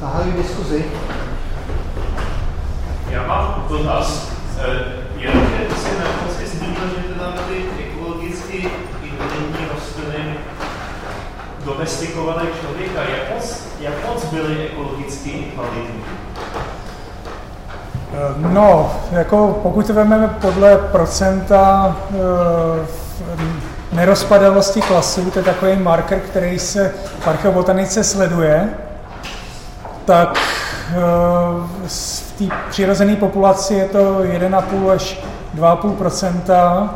Zahajuji diskuzi. Já mám dotaz. Jenom, že jsi na konci zmínil, že teda ty ekologicky invazivní rostliny domestikovalé člověka, jak moc, jak moc byly ekologicky invalidní? No, jako pokud to vezmeme podle procenta e, nerozpadavosti klasů, to je takový marker, který se v archeobotanice sleduje, tak e, v té přirozené populaci je to 1,5 až 2,5%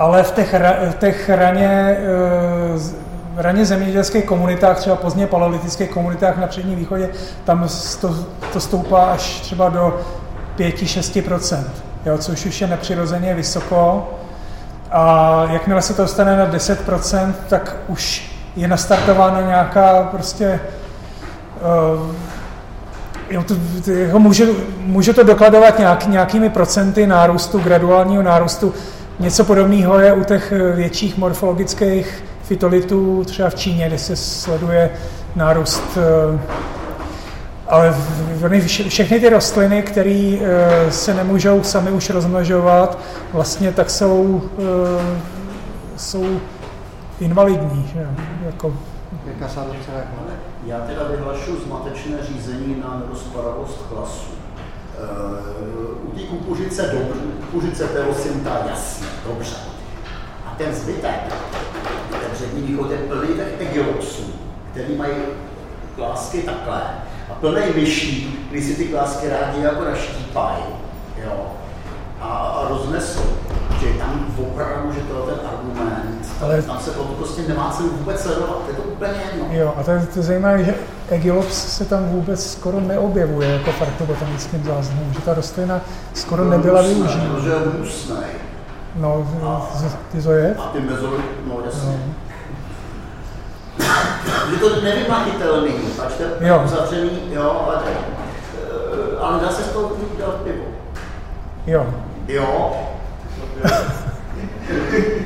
ale v těch, v těch raně, e, raně zemědělských komunitách, třeba pozdně paleolitických komunitách na předním východě, tam to, to stoupá až třeba do 5-6%, jo, což už je nepřirozeně vysoko. A jakmile se to dostane na 10%, tak už je nastartována nějaká prostě jo, to, to, jako může, může to dokladovat nějak, nějakými procenty nárůstu, graduálního nárůstu. Něco podobného je u těch větších morfologických fitolitů, třeba v Číně, kde se sleduje nárůst uh, ale všechny ty rostliny, které eh, se nemůžou sami už rozmnožovat, vlastně tak jsou, jsou invalidní. Že? Jako... Já teda vyhlašu zmatečné řízení na nerozpadavost klasu. Uh, u té kukuřice dobře, kukuřice pelosynta jasně, dobře. A ten zbytek, ten přední východ je plný těch egilopsů, který mají klásky takhle, a plný myší, když si ty klásky rádi jako naštípají, jo, a, a roznesou. Že tam opravdu, že to ten argument, ale tam se to prostě nemá cenu vůbec sledovat, je to úplně jedno. Jo, a to je to zajímavé, že Egilops se tam vůbec skoro neobjevuje jako v artobotanickém záznamu, že ta rostlina skoro no, nebyla využita. No, že je hnusnej. No, ty zoje? A ty mezoly, no jasně. No je to nevymahitelný, pač to je uzavřený, jo, ale, eh, ale dá se z toho dělat pivo. Jo. Jo.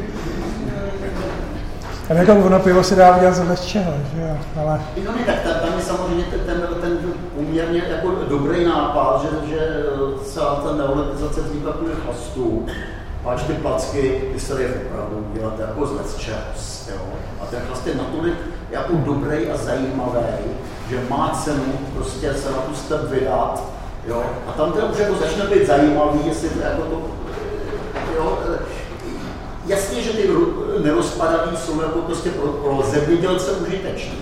Ale jako ono pivo se dá udělat za čeho, že jo, ale... No ne, tak tam, tam je samozřejmě ten, ten, poměrně jako dobrý nápad, že, že celá ta neoletizace vznikla kvůli chlastu, páč ty placky, ty se je opravdu dělat jako z čas, jo. A ten chlast je natolik jako dobrý a zajímavý, že má cenu prostě se na tu step vydat, jo. A tam teda už jako začne být zajímavý, jestli to jako to, jo, jasně, že ty nerozpadaví jsou jako prostě pro, pro zemědělce užiteční.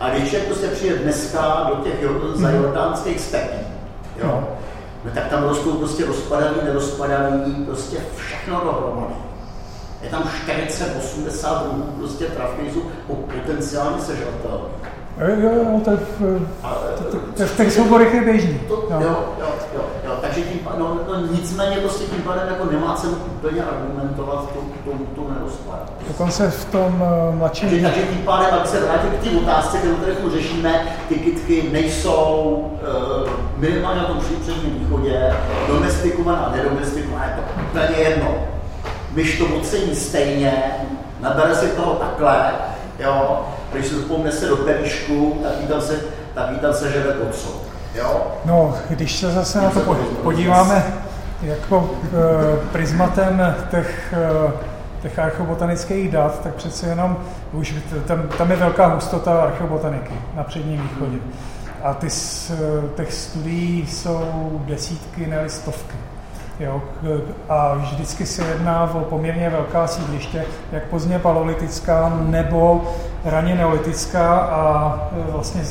A když je prostě přijde dneska do těch zajordánských stepí, jo, no tak tam rostou prostě rozpadaví, nerozpadaví, prostě všechno dohromady. Je tam 40-80 druhů prostě trav, jsou potenciálně sežratelné. Jo, jo, jo, to je v těch souborech je běžný. jo, jo, jo, jo, takže tím, no, no, nicméně prostě tím pádem jako nemá cenu úplně argumentovat tu, tu, tu nerozklad. Dokonce v tom uh, mladším... Takže, takže tím pádem, aby se vrátil k té otázce, kterou tady řešíme, ty kytky nejsou uh, minimálně na tom předním východě, domestikované a nedomestikované, je to úplně jedno. Myš to ocení stejně, nabere si toho takhle, jo, když se pomne se do perišku, tak jí tam se, tak jí tam se žere co. Jo? No, když se zase na to podíváme jako e, prismatem těch, e, těch archeobotanických dat, tak přece jenom už tam, tam je velká hustota archeobotaniky na předním východě. A ty z těch studií jsou desítky, ne stovky. Jo, a vždycky se jedná o poměrně velká sídliště, jak pozdně paleolitická nebo raně neolitická a e, vlastně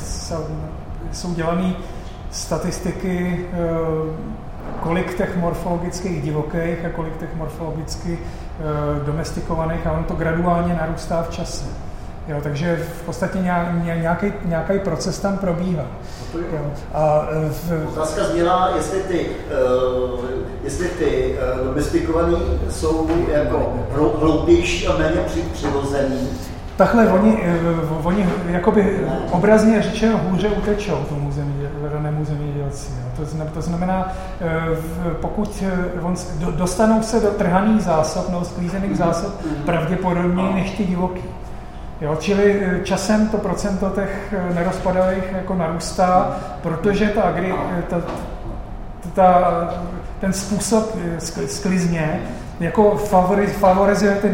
jsou dělané statistiky, e, kolik těch morfologických divokých a kolik těch morfologicky e, domestikovaných a ono to graduálně narůstá v čase. Jo, takže v podstatě nějaký, nějaký proces tam probíhá. Jo. A e, v... Otázka zněla, jestli ty, uh, jestli ty uh, domestikovaný jsou jako hloupější a méně přirozený. Takhle oni, oni jakoby obrazně řečeno hůře utečou tomu ranému zemědělci. To, znamená, to znamená, pokud on, dostanou se do trhaných zásob, no sklízených zásob, pravděpodobně než ty divoký. Jo, čili eh, časem to procento těch eh, nerozpadových jako narůstá, protože ta, agri, eh, ta, ta, ten způsob sklizně jako favoriz, favorizuje ty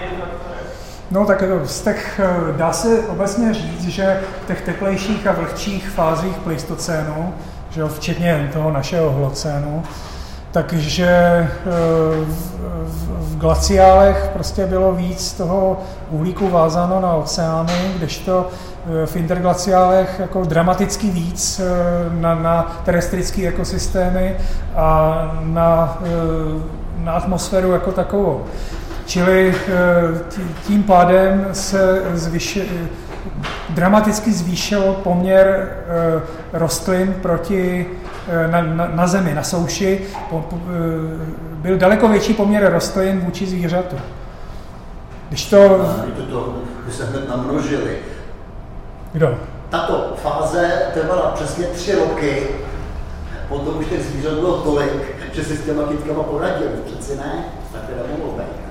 nerozpadové. No tak z těch, eh, dá se obecně říct, že v těch teplejších a vlhčích fázích pleistocénu, že včetně toho našeho holocénu, takže eh, v glaciálech prostě bylo víc toho uhlíku vázáno na oceány, kdežto eh, v interglaciálech jako dramaticky víc na, na terestrické ekosystémy a na, na atmosféru jako takovou. Čili eh, tím pádem se zvyši, dramaticky zvýšil poměr eh, rostlin proti eh, na, na, na zemi, na souši. Byl daleko větší poměr rostlin vůči zvířatu. Když to... to by se hned namnožili. Kdo? Tato fáze trvala přesně tři roky, potom už těch zvířat bylo tolik, že si s těma kytkama poradili. Přeci ne, tak teda mohlo být.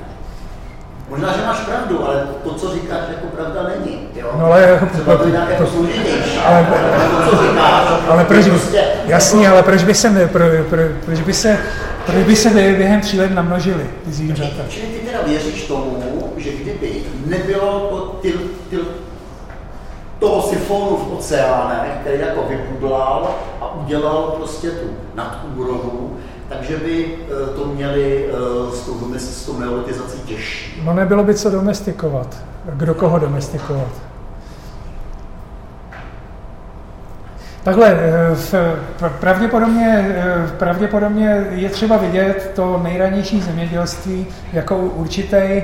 Možná, že máš pravdu, ale to, co říkáš, jako pravda není. Jo? No ale Třeba to nějak jako složitější. Ale, to, co říkáš, ale proč, prostě, jasný, jako... ale proč by se, pro, pro, proč by se, proč by se během tří let namnožili ty zvířata? Čili ty teda věříš tomu, že kdyby nebylo to, ty, ty, toho sifonu v oceánech, který jako vypudlal a udělal prostě tu nadúrovu, takže by eh, to měli eh, s tou, s tou neolitizací těžší. No nebylo by co domestikovat. Kdo koho domestikovat? Takhle, eh, pravděpodobně, pravděpodobně je třeba vidět to nejranější zemědělství jako určitý,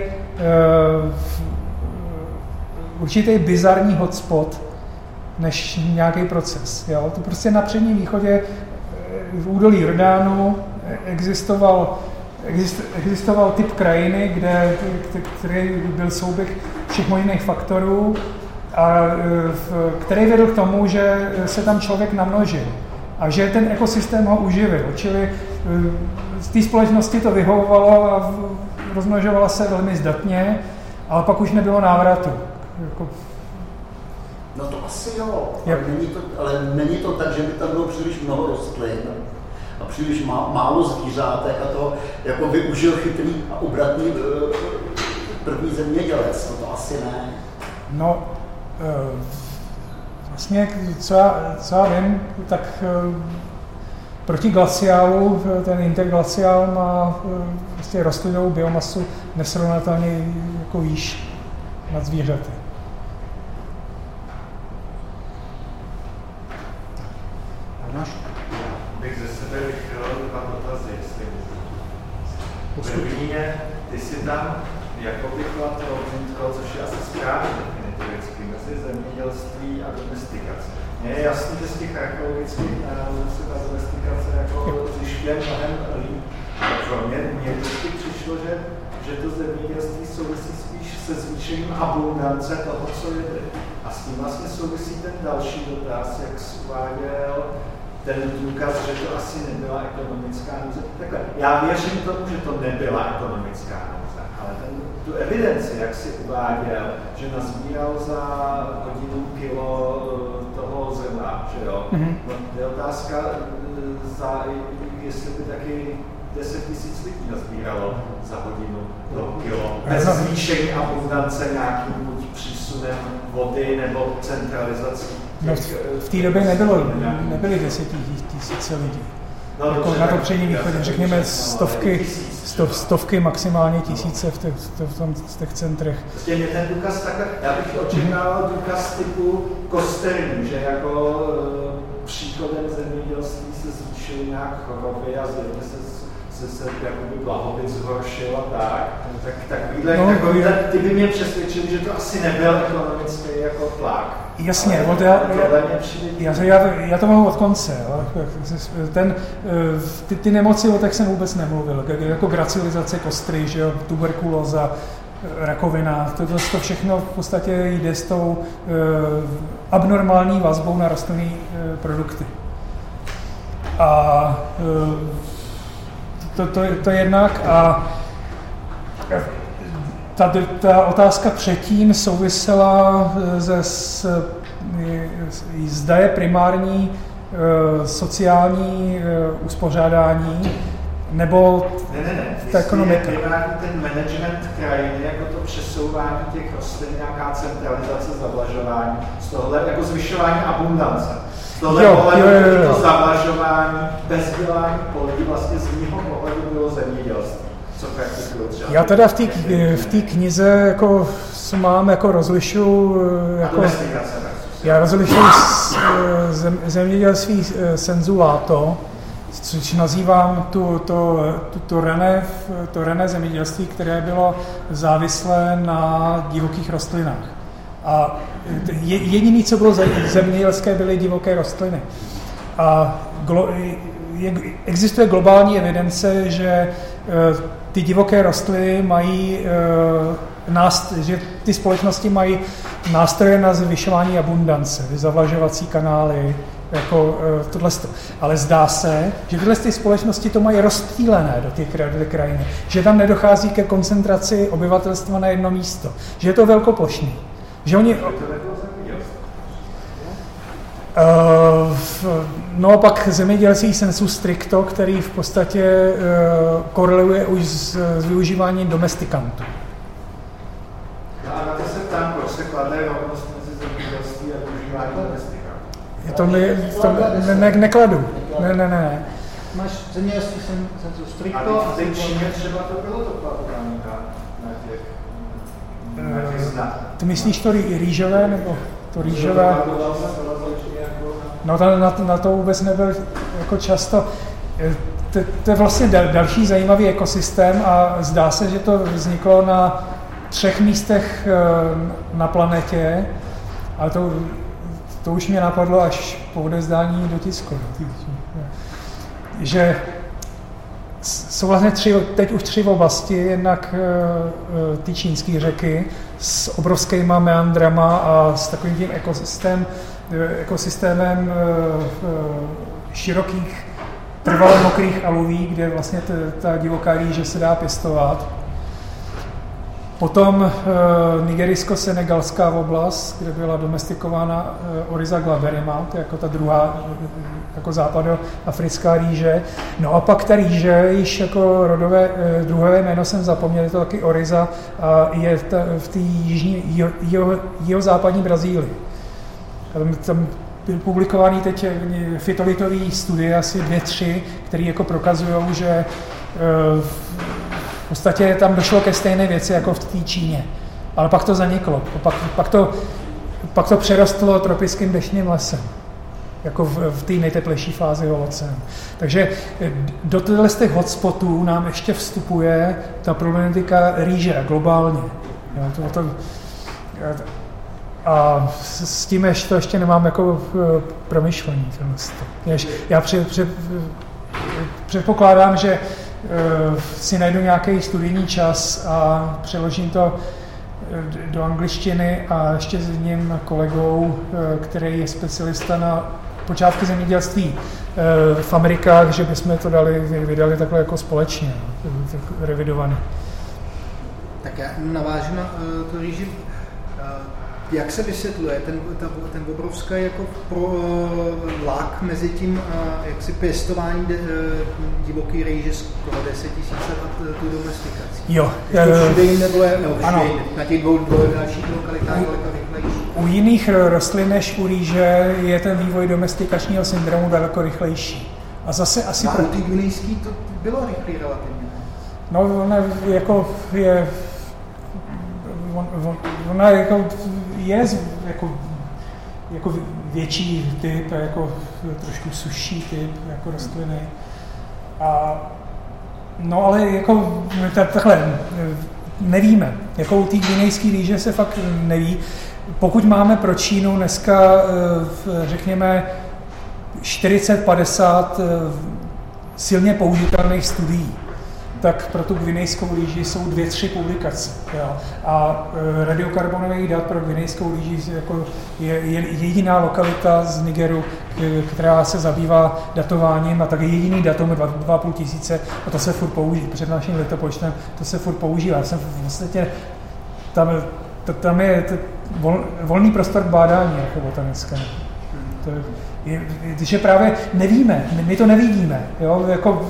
určitý bizarní hotspot než nějaký proces. Jo? To prostě na předním východě v údolí Jordánu existoval, exist, existoval typ krajiny, kde, který byl souběh všech možných faktorů, a který vedl k tomu, že se tam člověk namnožil a že ten ekosystém ho uživil. Čili z té společnosti to vyhovovalo a rozmnožovala se velmi zdatně, ale pak už nebylo návratu. Jako... No to asi jo, ale není, to, ale není to tak, že by tam bylo příliš mnoho rostlin a příliš má, málo zvířátek a to jako využil chytrý a obratný eh, první zemědělec. No to asi ne. No, eh, vlastně, co já, co já vím, tak eh, proti glaciálu ten interglaciál má vlastně rostlinnou biomasu nesrovnatelně jako výš nad zvířaty. Tam jako kladl rovnitko, což je asi správně definitivicky, mezi zemědělství a domestikace. Mně je jasný, že z těch archeologických nálezů se ta domestikace jako zjišťuje mnohem líp. Pro mě, mě vždycky přišlo, že, že to zemědělství souvisí spíš se zvýšením abundance toho, co je. A s tím vlastně souvisí ten další dotaz, jak uváděl, ten důkaz, že to asi nebyla ekonomická nouze. Takhle, já věřím tomu, že to nebyla ekonomická nouze, ten, tu evidenci, jak si uváděl, že nazbíral za hodinu kilo eh, toho zrna, že jo, mm-hmm. no, je otázka, eh, za, jestli by taky 10 tisíc lidí nazbíralo za hodinu to kilo. Bez zvýšení abundance nějakým buď přísunem vody nebo centralizací No, v té době nebylo, nebyly desetitisíce lidí. No, jako na to přední východě, řekněme stovky, stov, stovky, maximálně tisíce v těch, v tom, v těch centrech. Prostě mě ten důkaz takhle, já bych očekával důkaz typu kosterní, že jako e, příkladem zemědělství se zvýšily nějak choroby a zjevně se se, se jakoby blahobyt zhoršil a tak, tak takovýhle, no, takový, je... ty by mě přesvědčil, že to asi nebyl ekonomický jako tlak. Jasně, ale, já, já, já, já, já to mám od konce. Jo. Ten, eh, ty, ty nemoci, o tak jsem vůbec nemluvil, jako gracilizace kostry, že jo, tuberkulóza, rakovina, to, to všechno v podstatě jde s tou uh, abnormální vazbou na rostlinné uh, produkty. A uh, to, to, to jednak a ta, ta otázka předtím souvisela se s, zda je primární sociální uspořádání nebo ne, ne, ne. ta ekonomika. Je ten management krajiny, jako to přesouvání těch rostlin, nějaká centralizace, zavlažování, z tohle jako zvyšování abundance. Z tohle jo, jo, jo, jo. to zavlažování, bezdělání polí vlastně z pohledu bylo zemědělství. Co třeba? Já teda v té v knize jako mám jako rozlišu jako, já rozlišuji zem, zemědělství eh, senzuláto, což nazývám tu, to, tu, to, rené, to rené zemědělství, které bylo závislé na divokých rostlinách. A jediné, co bylo zemědělské, byly divoké rostliny. A glo, existuje globální evidence, že e, ty divoké rostliny mají, e, že ty společnosti mají nástroje na zvyšování abundance, zavlažovací kanály, jako uh, tohle. Ale zdá se, že tyhle ty společnosti to mají rozptýlené do těch krajiny, že tam nedochází ke koncentraci obyvatelstva na jedno místo, že je to velkoplošný. Že oni... Uh, no a pak zemědělství sensu stricto, který v podstatě uh, koreluje už s, s využíváním domestikantů. No a na to se ptám, proč se kladne rovnost mezi zemědělství a využívání domestikantů? to, ne, to ne, ne, nekladu. Ne, ne, ne. Máš zemědělství jsem, jsem to strikto. A v Číně třeba to bylo to kladování na těch, na těch Ty myslíš to rýžové, nebo to rýžové? No to, na, na to vůbec nebyl jako často. Eh, to, to je vlastně dal, další zajímavý ekosystém a zdá se, že to vzniklo na třech místech eh, na planetě, ale to to už mě napadlo až po odezdání do tisku. Že jsou vlastně tři, teď už tři oblasti, jednak e, e, ty čínské řeky s obrovskými meandrama a s takovým tím ekosystém, e, ekosystémem širokých trvale mokrých aluví, kde vlastně ta divoká rýže se dá pěstovat. Potom nigerijsko-senegalská oblast, kde byla domestikována Oriza glaberima, to je jako ta druhá, jako západoafrická rýže. No a pak ta rýže, již jako rodové, druhé jméno jsem zapomněl, je to taky Oriza, a je v té jižní, jeho, západní Brazílii. Tam, tam byl publikovaný teď fitolitový studie, asi dvě, tři, které jako prokazují, že e, v podstatě tam došlo ke stejné věci jako v té Číně. Ale pak to zaniklo. Pak, pak, to, pak to přerostlo tropickým deštným lesem jako v, v té nejteplejší fázi holocénu. Takže do těchto z těch hotspotů nám ještě vstupuje ta problematika rýže globálně. Jo, to, to, a s tím ještě, to ještě nemám jako eh, promyšlení. Já před, před, předpokládám, že Eh, si najdu nějaký studijní čas a přeložím to eh, do angličtiny a ještě s jedním kolegou, který je specialista na počátky zemědělství v Amerikách, že bychom to dali, vydali takhle jako společně, revidovaný. Tak já navážu na to, že jak se vysvětluje ten, ten, ten obrovský jako pro, lak mezi tím jak si pěstování de, divoký rejže skoro 10 tisíc a tu domestikací? Jo. Je to všude jinde bylo, nebo ano. Na těch dvou, dvou dalších lokalitách? U jiných rostlin než u rýže je ten vývoj domestikačního syndromu daleko rychlejší. A zase asi... A pro ty gunejský to bylo rychlý relativně. No, ona jako je on, ona jako je jako, jako větší typ, jako trošku suší typ jako rostliny. A No ale jako takhle, nevíme. Jako u té gvinejské líže se fakt neví. Pokud máme pro Čínu dneska, eh, řekněme, 40-50 eh, silně použitelných studií, tak pro tu gvinejskou líži jsou dvě, tři publikace. Jo. A e, radiokarbonových dat pro gvinejskou líži jako je, je jediná lokalita z Nigeru, která se zabývá datováním a tak je jediný datum 2,5 tisíce a to se furt používá, před naším letopočtem to se furt používá. Jsem v podstatě, tam, tam je vol, volný prostor k bádání jako botanické. To je, že právě nevíme, my to nevidíme. Jo? Jako,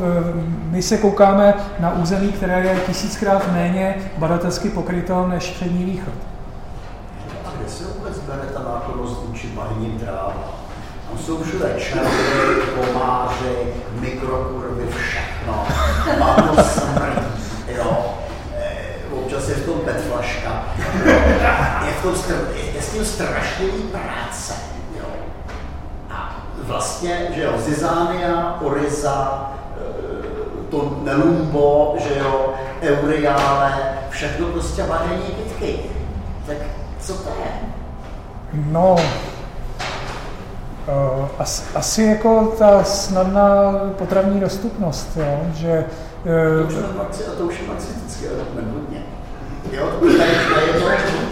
my se koukáme na území, které je tisíckrát méně badatelsky pokryto než přední východ. A kde se vůbec bere ta náklonost vůči bajním trávám? Tam jsou všude červy, komáři, mikrokurvy, všechno. Mám to smrdí, jo. Eh, občas je v tom petflaška. Je, v tom, je s tím strašlivý práce vlastně, že jo, Zizania, Oriza, eh, to Nelumbo, že jo, Euriále, všechno prostě vaření kytky. Tak co to je? No, Uh, asi, asi jako ta snadná potravní dostupnost, jo, že... Uh, to už je, to už je marxistický argument hodně. Jo, to už tady, tady od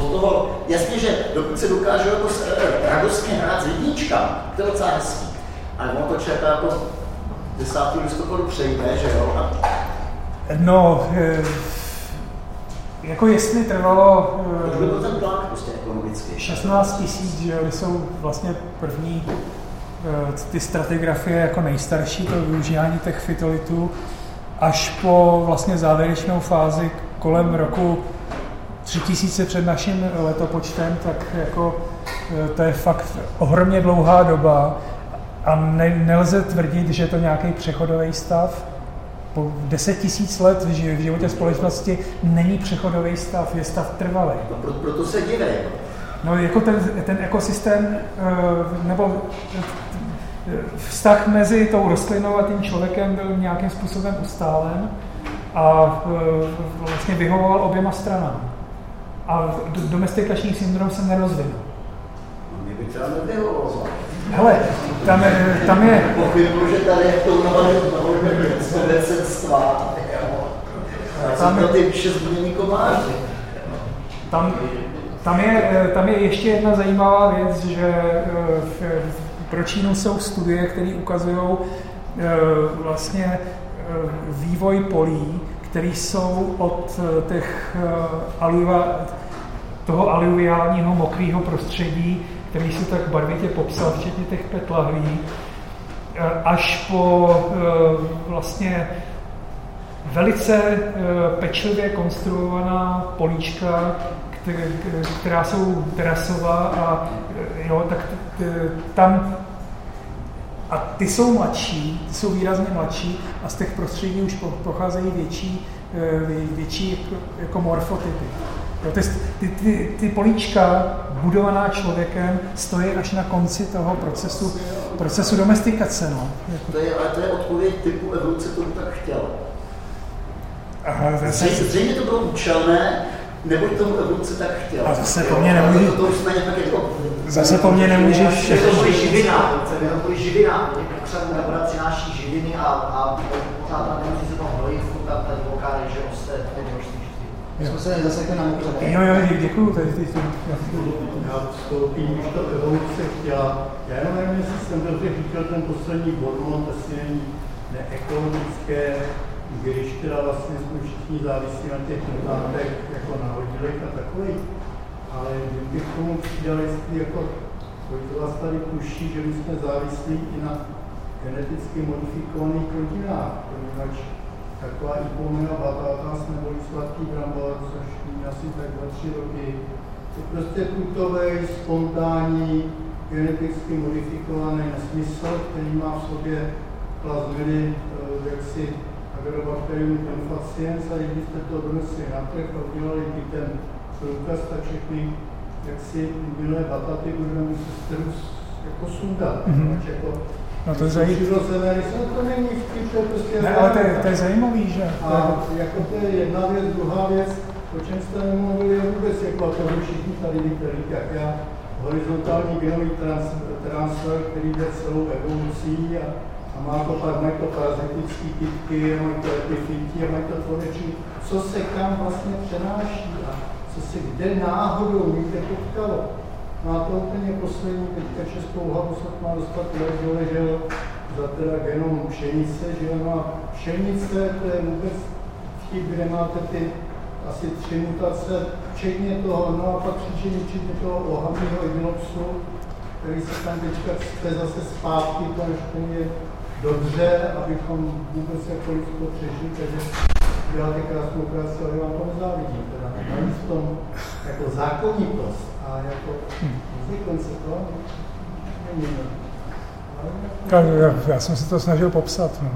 toho, jasně, že dokud se dokážu jako eh, radostně hrát s jedničkama, to je docela hezký. Ale ono to čerpá jako 10. listopadu přejde, že jo? No, eh, jako jestli trvalo... To byl ten tlak prostě ekonomický. 16 tisíc, že jo, jsou vlastně první eh, ty stratigrafie jako nejstarší, to využívání těch fitolitů, až po vlastně závěrečnou fázi kolem roku tři tisíce před naším letopočtem, tak jako e, to je fakt ohromně dlouhá doba a ne, nelze tvrdit, že je to nějaký přechodový stav. Po deset tisíc let v životě společnosti není přechodový stav, je stav trvalý. No, proto, proto se divím. No, jako ten, ten ekosystém, e, nebo e, vztah mezi tou rostlinou a tím člověkem byl nějakým způsobem ustálen a vlastně vyhovoval oběma stranám a domestikační syndrom se nerozvinul. Mě by třeba nevyhovoval. Hele, tam, je, tam je... Pochybuji, že tady je v tom novodecetstva. Tam je ty šestdní komáři. Tam, tam, je, tam je ještě jedna zajímavá věc, že eh, v, pro Čínu jsou studie, které ukazují eh, vlastně eh, vývoj polí, které jsou od eh, těch eh, aluva, toho aluviálního mokrého prostředí, který si tak barvitě popsal, včetně těch petlahlí, eh, až po vlastně velice pečlivě konstruovaná políčka, která jsou terasová a jo, tak tam a ty jsou mladší, ty jsou výrazně mladší a z těch prostředí už pocházejí větší, eh, větší jako, jako morfotypy. Jo, ty, ty, ty, ty políčka budovaná člověkem stojí až na konci toho procesu, procesu domestikace. No. To je, ale to je odpověď typu evoluce, to tak chtěl. Aha, zase... Zřejmě to bylo účelné, nebo tomu evoluce tak chtěla. A zase po mně nemůže... To, to už jsme nějak jako... Zase po mně nemůže všechno. To je živina, je to živina. Voda přináší živiny a, a pořád tam nemusí se to hnojit, furt tam ta divoká reže roste v tom množství my jsme se nezasekli na mokřadě. Jo, jo, děkuju. Tady, ty, ty, já vstoupím, už to evoluce chtěla. Já jenom nevím, jestli jsem dobře říkal ten poslední Bormont, asi není neekologické, když teda vlastně jsme všichni závisí na těch mutantech, jako na hodilech a takových. Ale kdybych k tomu přidal, jestli jako, to vás tady kuší, že my jsme závislí i na geneticky modifikovaných rodinách, poněvadž taková ipomia batatas nebo sladký brambor, což mě asi tak dva, tři roky, to prostě tutový, spontánní, geneticky modifikovaný nesmysl, který má v sobě plazminy eh, jaksi Agrobacterium infaciens a když jste to donesli na trh a udělali by ten průkaz, tak všechny jaksi milé bataty budeme muset jako sundat. Mm-hmm. jako No to to není vtip, to prostě Ne, ale to je, to je zajímavý, že? A jako to je jedna věc, druhá věc, o čem jste nemluvili, je vůbec jako to všichni tady víte, jak já, horizontální genový trans, transfer, který jde celou evolucí a, a má to pak, mají to parazitické kytky, mají to epifyti a mají to tvorečí, co se kam vlastně přenáší a co se kde náhodou někde potkalo. No a to úplně poslední, teďka Českou hlavu snad má dostat ležel za teda genom pšenice, že no a pšenice to je vůbec vtip, kde máte ty asi tři mutace, včetně toho, no a pak příčiny, včetně toho ohavního ignopsu, který se tam teďka chce zase zpátky, to je dobře, abychom vůbec jako lidstvo přežili, takže děláte krásnou práci, ale vám to nezávidím. Teda navíc v tom jako zákonitost jako konsekvence to není. Já, já, jsem se to snažil popsat. No.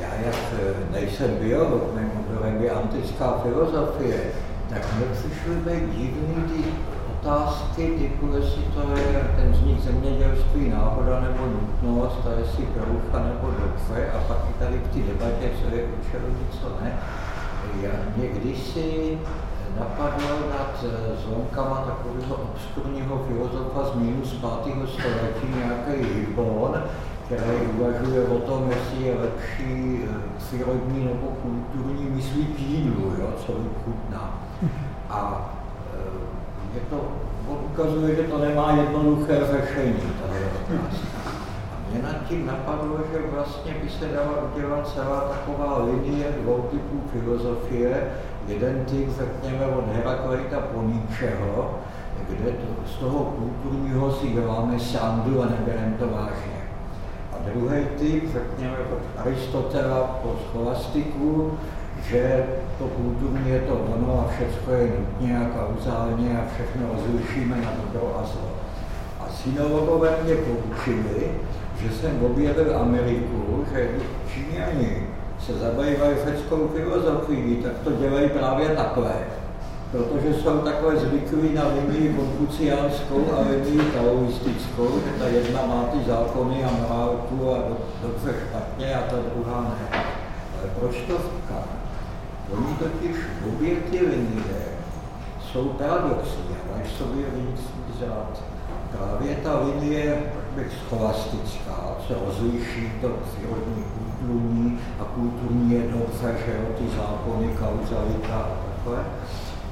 Já jak eh, nejsem biolog, mimochodem je antická filozofie, tak mi přišly být divný ty otázky typu, jestli to je ten vznik zemědělství náhoda nebo nutnost, a jestli porucha nebo dobře, a pak i tady v té debatě, co je účelový, co ne. Já někdy si napadlo nad eh, zlomkama takového obskurního filozofa z minus 5. století nějaký Ribon, který uvažuje o tom, jestli je lepší eh, přírodní nebo kulturní myslí jídlu, jo, co vychutná. A eh, je to, on ukazuje, že to nemá jednoduché řešení, tady otázka. Mě nad tím napadlo, že vlastně by se dala udělat celá taková linie dvou typů filozofie, jeden typ, řekněme, od Herakleita po Nietzscheho, kde to, z toho kulturního si děláme sandu a nebereme to vážně. A druhý typ, řekněme, od Aristotela po scholastiku, že to kulturní je to ono a všechno je nutně a kauzálně a všechno rozlišíme na dobro a zlo. A synologové mě poučili, že jsem objevil Ameriku, že Číňani se zabývají řeckou filozofií, tak to dělají právě takhle. Protože jsou takové zvyklí na linii konfuciánskou a linii taoistickou, že ta jedna má ty zákony a morálku a dobře špatně a ta druhá ne. Ale proč to říkám? Oni totiž obě ty linie jsou paradoxní, ale až sobě vnitřní řád. Právě ta linie, bych scholastická, se rozliší to přírodní kulturní a kulturní je dobře, že jo, ty zákony, kauzalita a takhle,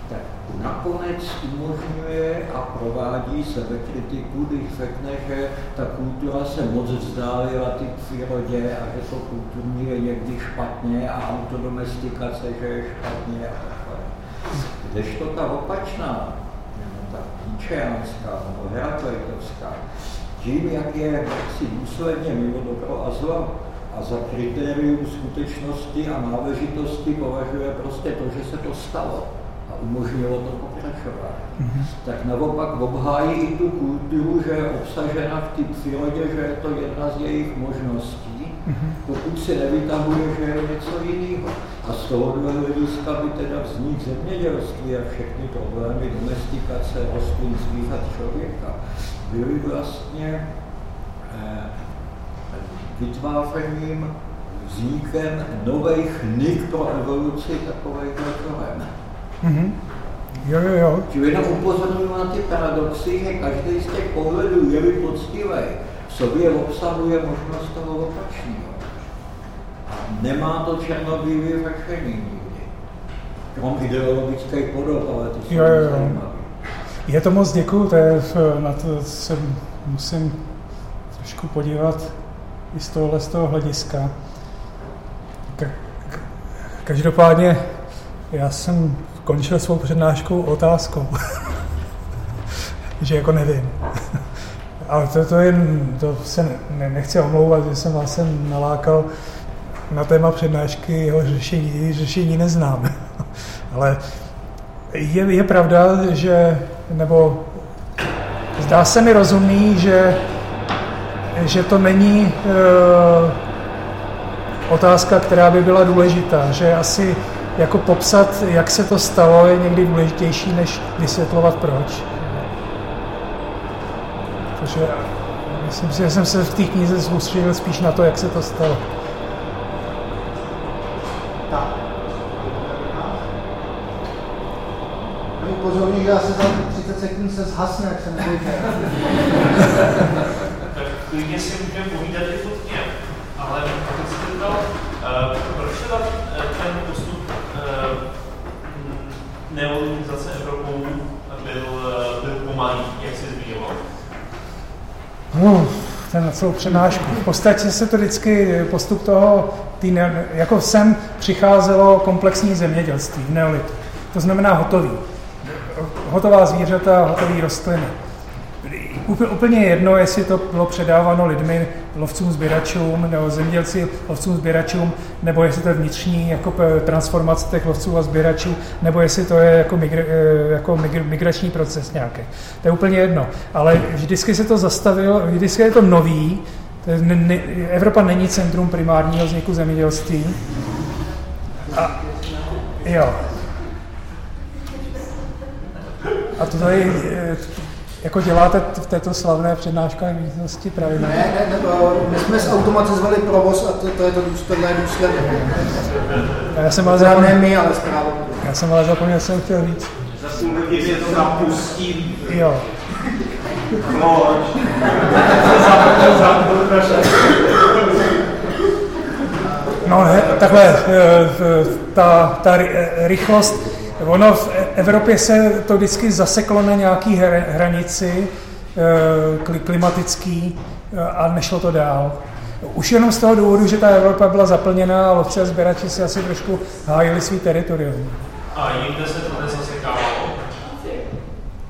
tak nakonec umožňuje a provádí sebekritiku, když řekne, že ta kultura se moc vzdálila ty přírodě a že to kulturní je někdy špatně a autodomestikace, že je špatně a takhle. Kdežto ta opačná, ta píčeánská nebo herakleitovská, tím, jak je jaksi důsledně mimo dobro a zlo, a za kritérium skutečnosti a náležitosti považuje prostě to, že se to stalo a umožnilo to pokračovat. Mm-hmm. Tak naopak obhájí i tu kulturu, že je obsažena v té přírodě, že je to jedna z jejich možností, mm-hmm. pokud si nevytahuje, že je něco jiného. A z toho hlediska by teda vznik zemědělství a všechny problémy domestikace rostlin, zvířat, člověka byly vlastně eh, vytvářením, vznikem nových nik pro evoluci takových forem. Mm-hmm. Jo, jo, jo. Čili jenom upozorňuji na ty paradoxy, že každý z těch pohledů je poctivý, v sobě obsahuje možnost toho opačného. A nemá to černobílé řešení nikdy. Krom ideologických podob, ale to jsou jo, jo, jo. Je to moc děkuju, to je, na to se musím trošku podívat i z tohohle z toho hlediska. Každopádně já jsem končil svou přednášku otázkou, že jako nevím. Ale to, to, jen, to se ne, nechci omlouvat, že jsem vás sem nalákal na téma přednášky, jeho řešení, řešení neznám. Ale je, je pravda, že, nebo zdá se mi rozumný, že že to není e, otázka, která by byla důležitá, že asi jako popsat, jak se to stalo, je někdy důležitější, než vysvětlovat proč. protože myslím si, že jsem se v té knize soustředil spíš na to, jak se to stalo. Upozorňuji, že asi za 30 sekund se zhasne, jak jsem říkal. tak klidně si můžeme povídat i fotně, ale pokud se ptal, uh, proč teda eh, ten postup uh, Evropou byl, byl pomalý, jak jsi zmiňoval? Uh, ten na celou přednášku. V podstatě se to vždycky postup toho, tý jako sem přicházelo komplexní zemědělství v neolitu. To znamená hotový hotová zvířata, hotové rostliny. Úplně jedno, jestli to bylo předáváno lidmi, lovcům, sběračům, nebo zemědělci, lovcům, sběračům, nebo jestli to je vnitřní jako transformace těch lovců a sběračů, nebo jestli to je jako, migr, eh, jako migr, migrační proces nějaký. To je úplně jedno. Ale vždycky se to zastavilo, vždycky je to nový, Evropa není centrum primárního vzniku zemědělství. A, jo, a to tady eh, jako děláte v této slavné přednáškové místnosti pravidelně? Ne, ne, ne, my jsme zautomatizovali provoz a to, to je to důsledné důsledné. Já jsem ale zapomněl, ne my, ale zpráva. Já jsem ale zapomněl, jsem chtěl říct. Za půl je to. Jo. Proč? No, he, takhle, eh, ta, ta rychlost, Ono v Evropě se to vždycky zaseklo na nějaký hranici eh, klimatický eh, a nešlo to dál. Už jenom z toho důvodu, že ta Evropa byla zaplněná a lovci a sběrači si asi trošku hájili svý teritorium. A jinde se to nezasekávalo?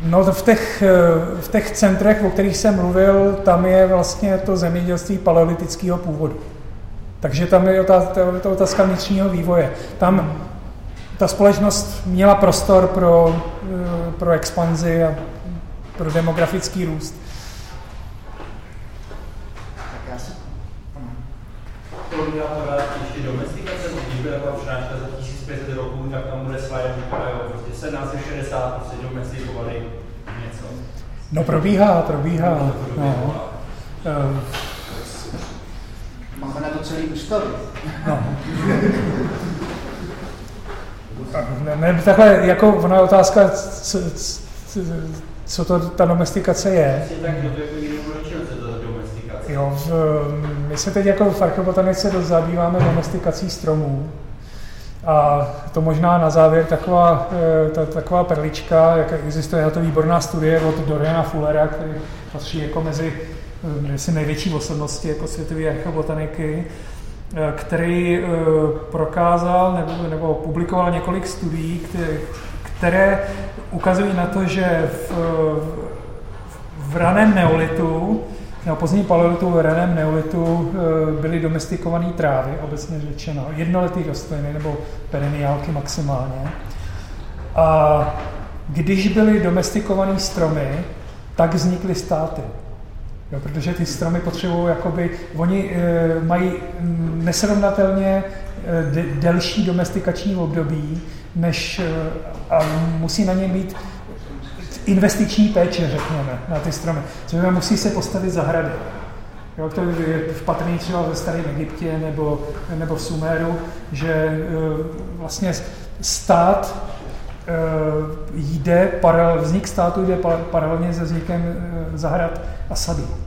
No v těch, eh, v těch centrech, o kterých jsem mluvil, tam je vlastně to zemědělství paleolitického původu. Takže tam je ta, ta, ta otázka vnitřního vývoje. Tam ta společnost měla prostor pro, eh, pro expanzi a pro demografický růst. Tak já si... Probíhá pořád ještě domestikace, když byla přednáška za 1500 roků, tak tam bude slide, vypadají prostě 1760, prostě domestikovali něco. No probíhá, probíhá. No. Uh, Máme na to celý ústavy. No. Ne, ne, takhle, jako ona je otázka, co, co to ta domestikace je. Jo, v, my se teď jako v archebotanice zabýváme domestikací stromů. A to možná na závěr taková, e, ta, taková perlička, jak existuje na to výborná studie od Doriana Fullera, který patří jako mezi mezi největší osobnosti jako světové archebotaniky, Eh, který eh, prokázal nebo, nebo publikoval několik studií, které, ukazují na to, že v, v raném neolitu, nebo pozdním paleolitu, v raném neolitu eh, byly domestikované trávy, obecně řečeno, jednoletý rostliny nebo pereniálky maximálně. A když byly domestikované stromy, tak vznikly státy. Jo, protože ty stromy potřebují, jakoby, oni e, mají nesrovnatelně e, de, delší domestikační období, než e, a musí na ně mít investiční péče, řekněme, na ty stromy. Třeba musí se postavit zahrady. Jo, to je v patrný třeba ve starém Egyptě nebo, nebo v Suméru, že e, vlastně stát e, jde, paralel, vznik státu jde paralelně se vznikem zahrad a sadů.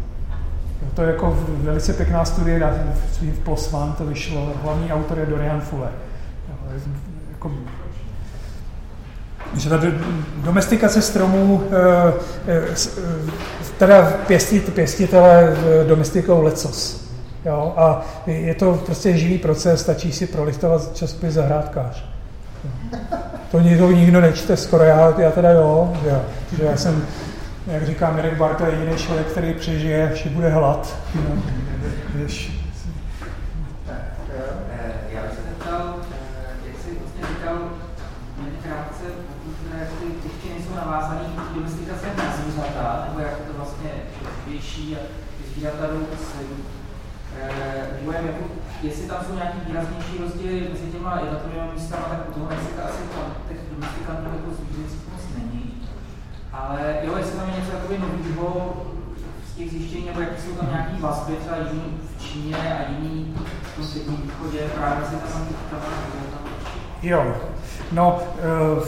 To je jako velice pěkná studie, v PLOS ONE to vyšlo, hlavní autor je Dorian Fuller. Jako, že ta domestikace stromů, eh, eh, teda pěstit, pěstitele domestikou lecos. Jo? A je to prostě živý proces, stačí si prolistovat časopis zahrádkář. To nikdo, nikdo nečte skoro, já, já teda jo, jo. Že já jsem jak říká Mirek Bar, to je jediný člověk, který přežije, že bude hlad. No, Já bych se zeptal, jak jsi vlastně říkal, jen krátce, ty těžké nejsou navázané domestikace na zvířata, nebo jak to vlastně větší a ty zvířata jdou s vývojem, jako, jestli tam jsou nějaký výraznější rozdíly mezi těma jednotlivými místama, tak u toho Mexika asi tam těch domestikantů jako zvířecích moc není. Ale jo, jestli tam je něco takový novýho z těch zjištění, nebo jaké jsou tam nějaké vazby, třeba jiný v Číně a jiný v tom světním východě, právě si tam tam Jo, no eh,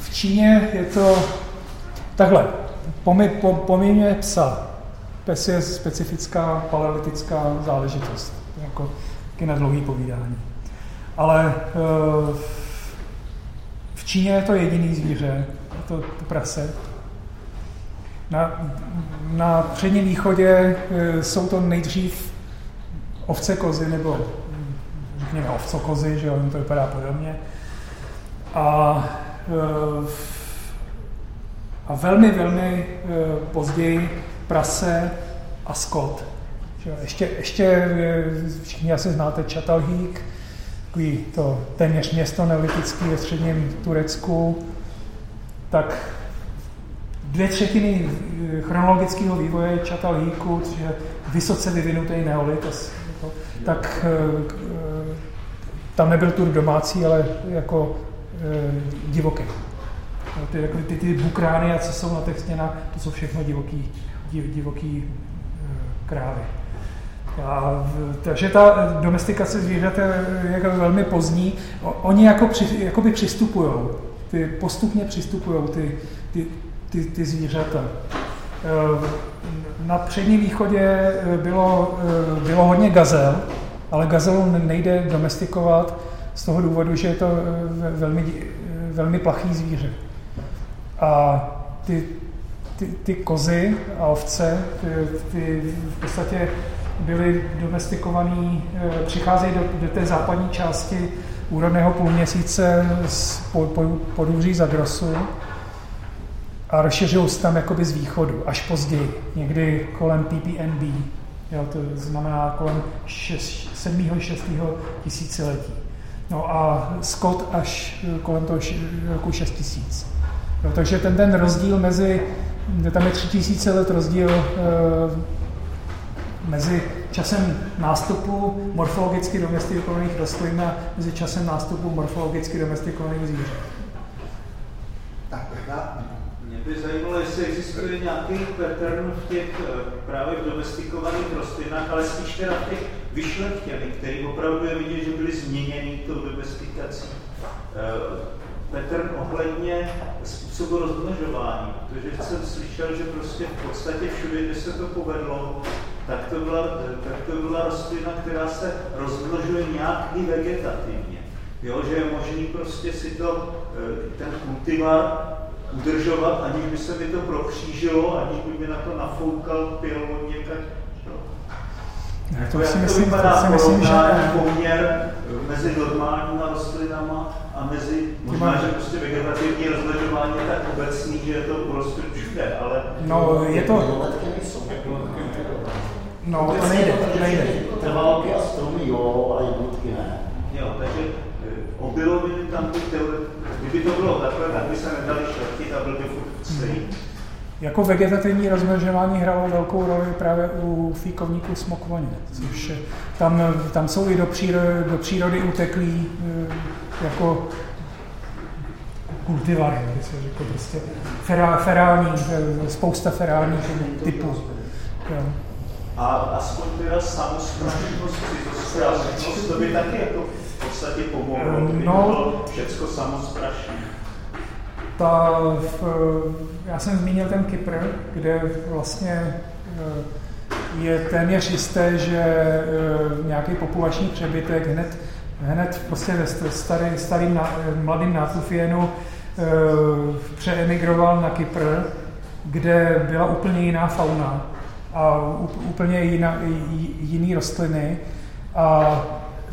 v Číně je to takhle, pomě psa. Pes je specifická paleolitická záležitost, jako taky na dlouhý povídání. Ale eh, Číně je to jediný zvíře, to, to prase. Na, na předním východě eh, jsou to nejdřív ovce kozy, nebo řekněme ovcokozy, že jo, to vypadá podobně. A, eh, a velmi, velmi později prase a skot. Ještě, ještě všichni asi znáte Čatalhík, takový to téměř město neolitické ve středním Turecku, tak dvě třetiny eh, chronologického vývoje Čatalhíku, což je vysoce vyvinutý neolit, tak eh, eh, tam nebyl tur domácí, ale jako divoký. Ty, ty, ty bukrány a co jsou na těch stěnách, to jsou všechno divoký, div, divoký krávy. A, takže ta domestikace zvířat je velmi pozdní. Oni jako při, jakoby přistupují, ty, postupně přistupují ty, ty, ty, ty zvířata. E, na předním východě e, bylo, e, bylo hodně gazel, ale gazelu nejde domestikovat z toho důvodu, že je to velmi, velmi plachý zvíře. A ty, ty, ty kozy a ovce, ty, ty v podstatě byli domestikovaní, eh, přicházejí do, do té západní části úrodného půlměsíce z podůří Zagrosu a rozšiřují se tam jakoby z východu, až později, někdy kolem PPNB, jo, to znamená kolem 7. 6. tisíciletí. No a Scott až kolem toho roku 6000. Jo, takže ten, ten rozdíl mezi, tam je 3000 let rozdíl eh, mezi časem nástupu morfologicky domestikovaných rostlin a mezi časem nástupu morfologicky domestikovaných zvířat. Tak, mě by zajímalo, jestli existuje nějaký pattern v těch eh, právě v domestikovaných rostlinách, ale spíš teda v těch vyšlechtěných, který opravdu je vidět, že byly změněny tou domestikací. Eh, pattern ohledně způsobu rozmnožování, protože jsem slyšel, že prostě v podstatě všude, kde se to povedlo, tak to byla, tak to byla rostlina, která se rozmnožuje nějak i vegetativně. Jo, že je možný prostě si to, eh, ten kultivar udržovat, aniž by se mi to prokřížilo, aniž by mi na to nafoukal pil od někať. Jak to, si myslím, to si myslím, že poměr mezi normálníma rostlinama a mezi, možná, že prostě vegetativní rozmnožování je tak obecný, že je to prostě všude, ale... No, je to... No, to nejde, to nejde. Trvalky a stromy jo, ale jednotky ne. Jo, takže eh, obiloviny tam by kdyby to bylo takhle, tak by se nedali šlechtit a byl by furt stejný. Jako vegetativní rozmnožování hrálo velkou roli právě u fíkovníků smokvoně, což tam, tam jsou i do přírody, do přírody uteklí eh, jako kultivary, by se řekl prostě ferá, ferální, eh, spousta ferálních typů. Jo. A aspoň teda samostrašnost, cizosprašnost, to by taky jako v podstatě pomohlo, kdyby no, bylo všecko samostrašné. Ta, v, já jsem zmínil ten Kypr, kde vlastně eh, je téměř jisté, že eh, nějaký populační přebytek hned, hned prostě ve starý, starým mladým nátufienu eh, přeemigroval na Kypr, kde byla úplně jiná fauna úplně jiná, jiný rostliny. A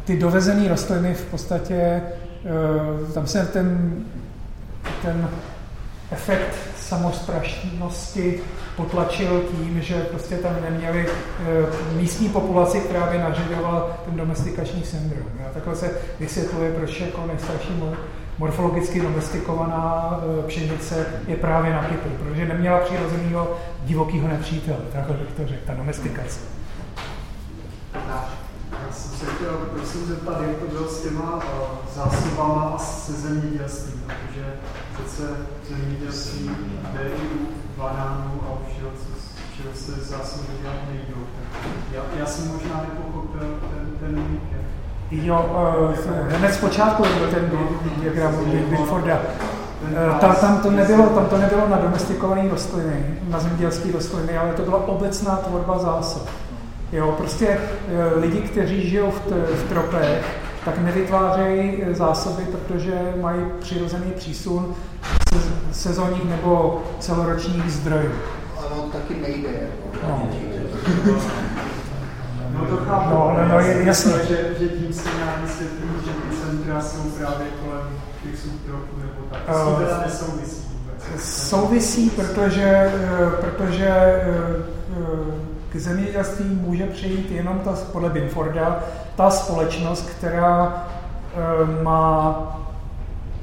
ty dovezené rostliny v podstatě, eh, tam se ten, ten efekt samosprašnosti potlačil tím, že prostě tam neměli eh, místní populaci, která by nařidovala ten domestikační syndrom. A takhle se vysvětluje, proč jako nejstarší morfologicky domestikovaná e, pšenice je právě na Kypru, protože neměla přirozeného divokého nepřítele, takhle bych to řekl, ta domestikace. Já jsem se chtěl prosím zeptat, jak to bylo s těma e, zásobama a se zemědělstvím, protože přece zemědělství jde i u banánů a všeho, co se zásoby dělat nejdou. Já, já jsem možná nepochopil ten, ten. Jo, uh, hned zpočátku byl ten diagram Binforda. Uh, ta, tam, to nebylo, tam to nebylo na domestikované rostliny, na zemědělské rostliny, ale to byla obecná tvorba zásob. Jo, prostě uh, lidi, kteří žijou v, v tropech, tak nevytvářejí zásoby, protože mají přirozený přísun sezónních nebo celoročních zdrojů. On taky nejde. No. No to chápu, no, no, no, jasně. Že, že tím se nějak vysvětlí, že ty centra jsou právě kolem těch subtropů nebo tak. To uh, teda nesouvisí vůbec. Souvisí, protože, eh, protože eh, k zemědělství může přejít jenom ta, podle Binforda, ta společnost, která má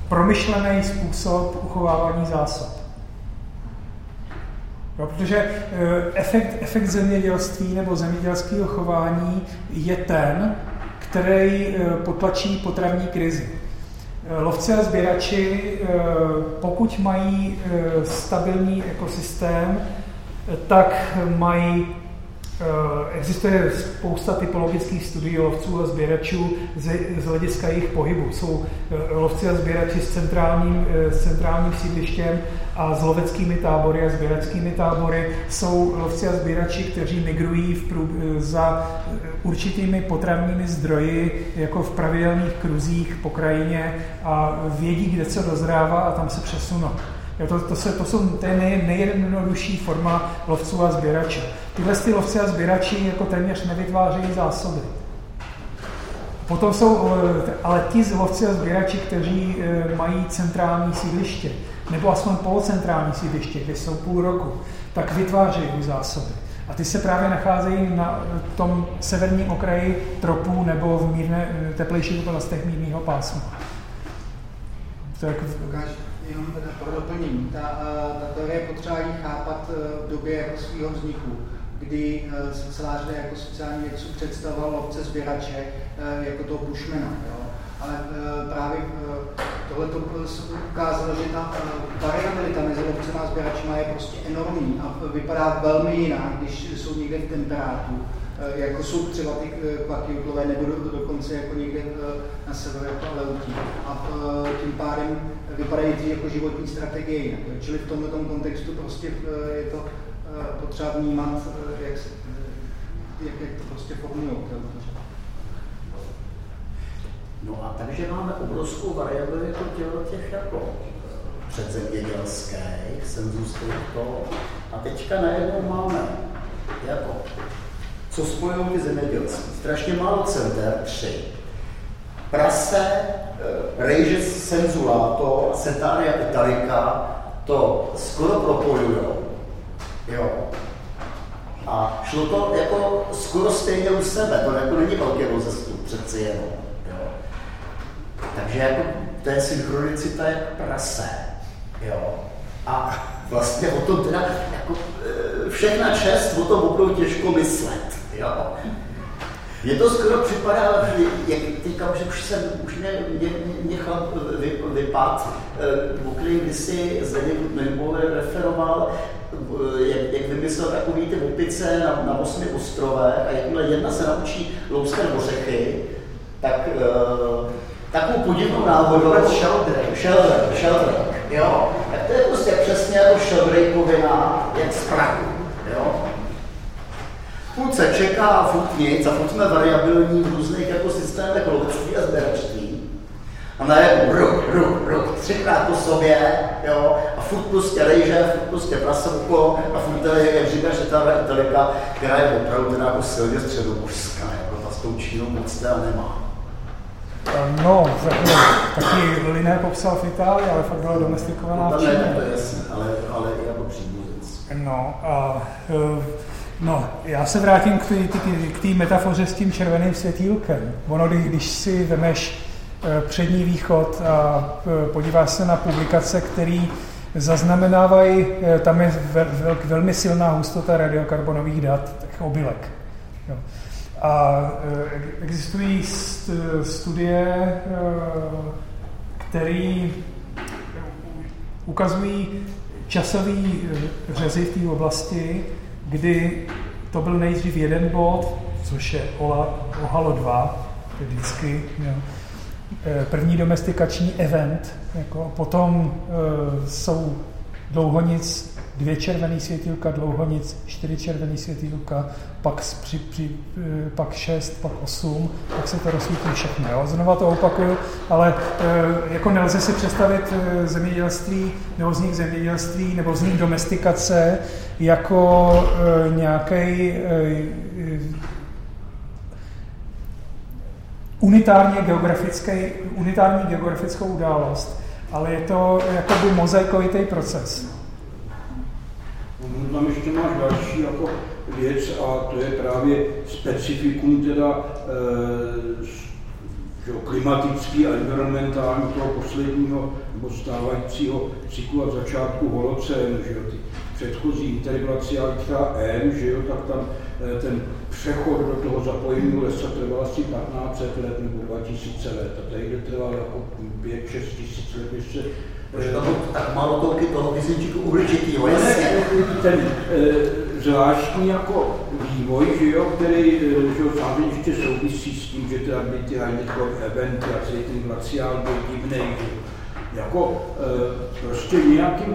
promyšlený způsob uchovávání zásob. Jo, protože e, efekt, efekt zemědělství nebo zemědělského chování je ten, který e, potlačí potravní krizi. Lovci a sběrači, pokud mají stabilní ekosystém, tak mají Eh, existuje spousta typologických studií lovců a sběračů z, hlediska jejich pohybu. Jsou eh, lovci a sběrači s centrálním, eh, s centrálním sídlištěm a s loveckými tábory a sběračskými tábory. Jsou lovci a sběrači, kteří migrují v prů, za určitými potravními zdroji, jako v pravidelných kruzích po krajině a vědí, kde co dozrává a tam se přesunou. Jo, to, to, se, to, jsou, to je nej, nejjednodušší forma lovců a sběračů. Tyhle ty lovci a sběrači jako téměř nevytvářejí zásoby. Potom jsou eh, ale ti lovci a sběrači, kteří eh, mají centrální sídliště, nebo aspoň polocentrální sídliště, kde jsou půl roku, tak vytvářejí zásoby. A ty se právě nacházejí na tom severním okraji tropů nebo v mírné, eh, teplejších oblastech mírného pásma. Tak... Jenom pro doplnění. Ta, ta teorie potřeba chápat v době jako svého vzniku kdy eh, se celá řada jako sociální vědců představoval lovce sběrače eh, jako toho bushmana. Jo. Ale eh, právě tohle to ukázalo, že ta variabilita mezi lovcem a sběračima je prostě enormní a vypadá velmi jinak, když jsou někde v temperátu, jako jsou třeba ty kvaky nebo do, dokonce jako někde na severu jako Aleutí. A tím pádem vypadají ty jako životní strategie jinak. Čili v tomto kontextu prostě je to potřeba vnímat, eh, jak, eh, jak, jak to prostě formují. No a takže máme obrovskou variabilitu těch jako předzemědělských, senzusných to. A teďka najednou máme jako, co spojují ty zemědělství. Strašně málo center, tři. Prase, eh, rejže senzulato a Setaria italica to skoro propojují Jo. A šlo to jako skoro stejně u sebe, to jako není velký rozestup přeci jenom. Jo. Takže jako to je synchronicita jak prase. Jo. A vlastně o tom teda jako e, všechna čest, o tom opravdu těžko myslet. Jo. Je to skoro připadá, jak teďka, že už jsem už mě, mě, nechal vy, vypad, o kterém kdysi Zdeněk Mimbover referoval, jak, jak vymyslel takový ty opice na, na osmi ostrovech a jakmile jedna se naučí louskat ořechy, tak uh, takovou podivnou náhodou... Sheldrake. Sheldrake, sheldrake, jo. Tak to je prostě přesně jako sheldrakeovina, jak z prachu. Furt se čeká furt nic a furt jsme variabilní v různých jako systémech lovectví a sběračství. A najednou ruk, ruk, ruk, třikrát po sobě, jo, a furt prostě rejže, furt prostě prasovko a furt tady, jak říkáš, že ta Italika, která je opravdu teda jako silně středomořská, jako ta s tou Čínou moc teda nemá. No, taky Liné popsal v Itálii, ale fakt byla domestikovaná no, v Číně. Ne, to je jasné, ale, ale i jako příbuzenc. No, a uh, No, já se vrátím k té metafoře s tím červeným světýlkem. Ono, když si vemeš Eh, přední východ a eh, podíváš se na publikace, které zaznamenávají, eh, tam je velmi silná hustota radiokarbonových dat, těch obilek. Jo. A existují studie, které ukazují časové řezy v té oblasti, kdy to byl nejdřív jeden bod, což je Ohalo 2, to je vždycky jo, eh, první domestikační event. Jako, potom e, jsou dlouhonic dvě červený světilka, dlouhonic, čtyři červený světilka, pak, při, při, eh, pak šest, pak osm, pak se to rozsvítí všechno. Jo? Znova to opakuju, ale e, jako nelze si představit e, zemědělství nebo vznik zemědělství nebo vznik domestikace jako nějaký unitárně geografický, unitární geografickou událost, ale je to jakoby mozaikovitý proces. Tam ještě máš další jako věc a to je právě specifikum teda e, klimatický a environmentální toho posledního nebo stávajícího cyklu a začátku holocénu, že jo, ty předchozí interglaciální třeba M, že jo, tak tam e, ten přechod do toho zapojení lesa trval asi 1500 let nebo 2000 let. A tady trval jako 5-6 tisíc let ještě Protože tam tak málo tolky toho kyslíčku uhličitýho, jasně. Ten e, zvláštní jako vývoj, že jo, který že jo, samozřejmě ještě souvisí s tím, že teda by ty Heinrichov eventy a celý ten glaciál byl divný, že jako e, prostě nějakým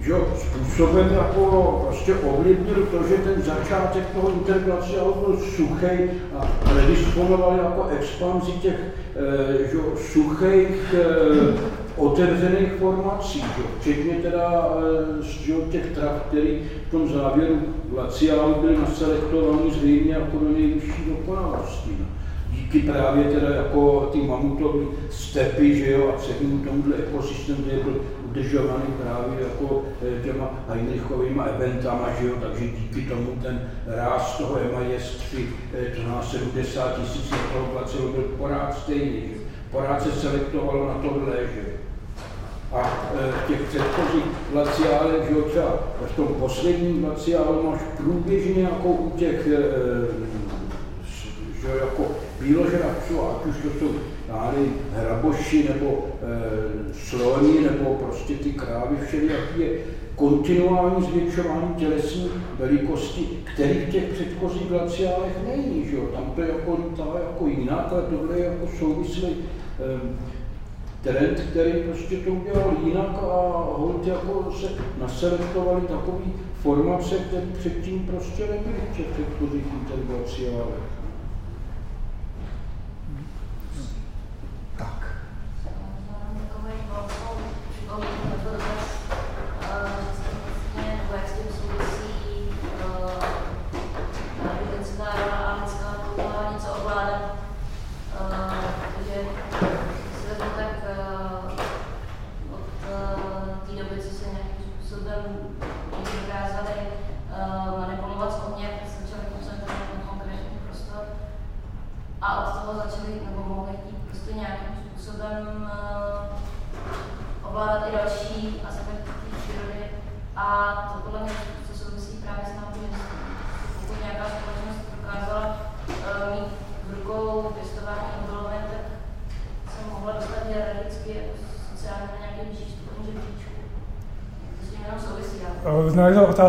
že způsobem jako prostě ovlivnil to, že ten začátek toho interglaciálu byl suchý a predisponoval jako expanzi těch že, suchých e, otevřených formací, že, včetně teda e, že, těch trav, který v tom závěru glaciálu byly naselektovaný zřejmě jako do nejvyšší dokonalosti. No díky právě teda jako ty mamutové stepy, že jo, a celým tomuhle ekosystému, který byl udržovaný právě jako eh, těma Heinrichovými eventama, že jo, takže díky tomu ten ráz toho MIS-3, eh, to na 70 tisíc glaciolu byl porád stejný, že? Porád se selektovalo na tohle, že? A v těch předchozích glaciálech, že jo, třeba v tom posledním glaciálu máš průběžně jako u těch že jako bíložravců, ať už to jsou nevím, hraboši nebo e, sloni nebo prostě ty krávy všelijaký je kontinuální zvětšování tělesní velikosti, který v těch předchozích glaciálech není, že jo? Tam to je jako lítá jako jinak, ale tohle je jako souvislý e, trend, který prostě to udělal jinak a hold jako se naselektovali takový formace, které předtím prostě nebyly v těch předchozích interglaciálech.